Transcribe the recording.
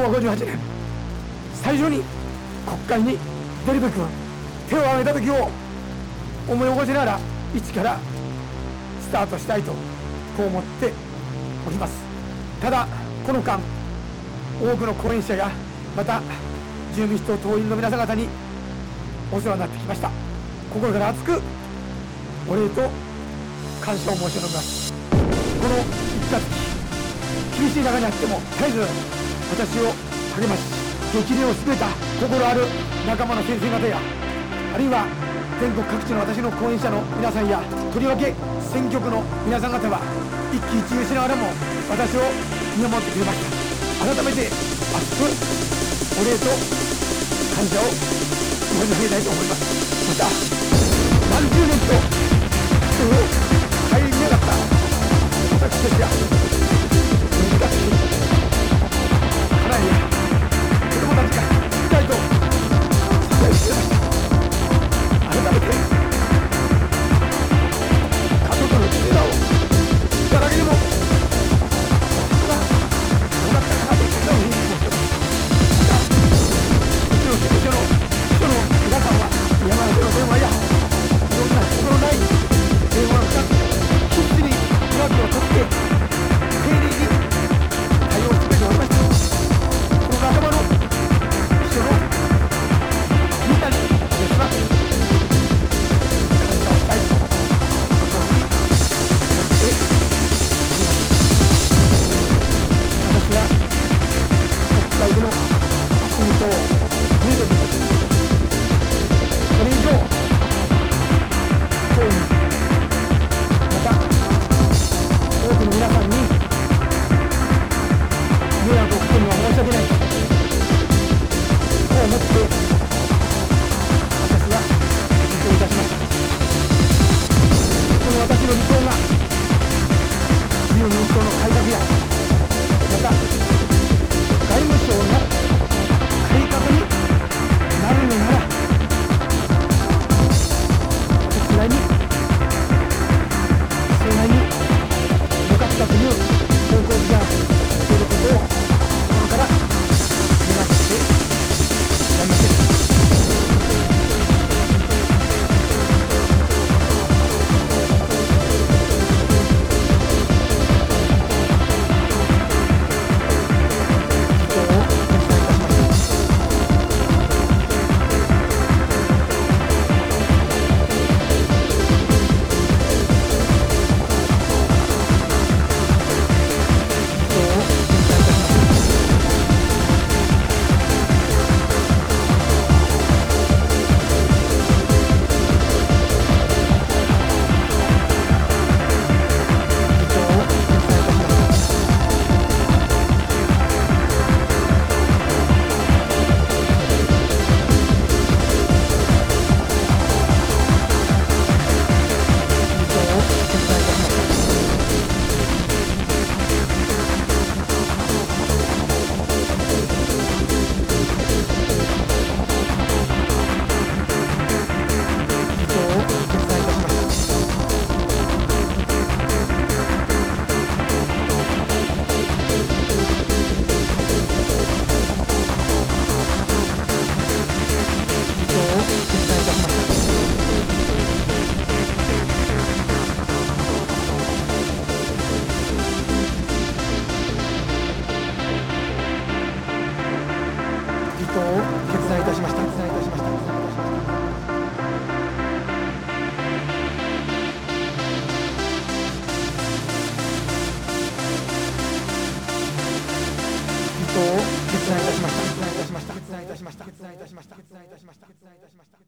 昭和58年最初に国会に出るべく手を挙げた時を思い起こしながら一からスタートしたいとこう思っております。ただこの間多くの講演者やまた自由民主党党員の皆様方にお世話になってきました。心から熱くお礼と感謝を申し上げます。この1月厳しい中にあっても絶えず私を励まし激励を進めた心ある仲間の先生方やあるいは全国各地の私の講演者の皆さんやとりわけ選挙区の皆さん方は一喜一憂しながらも私を見守ってくれました。改めて熱くお礼と感謝を申し上げたいと思います。また何十年と僕の。身としました。決断いたしました。決断いたしました。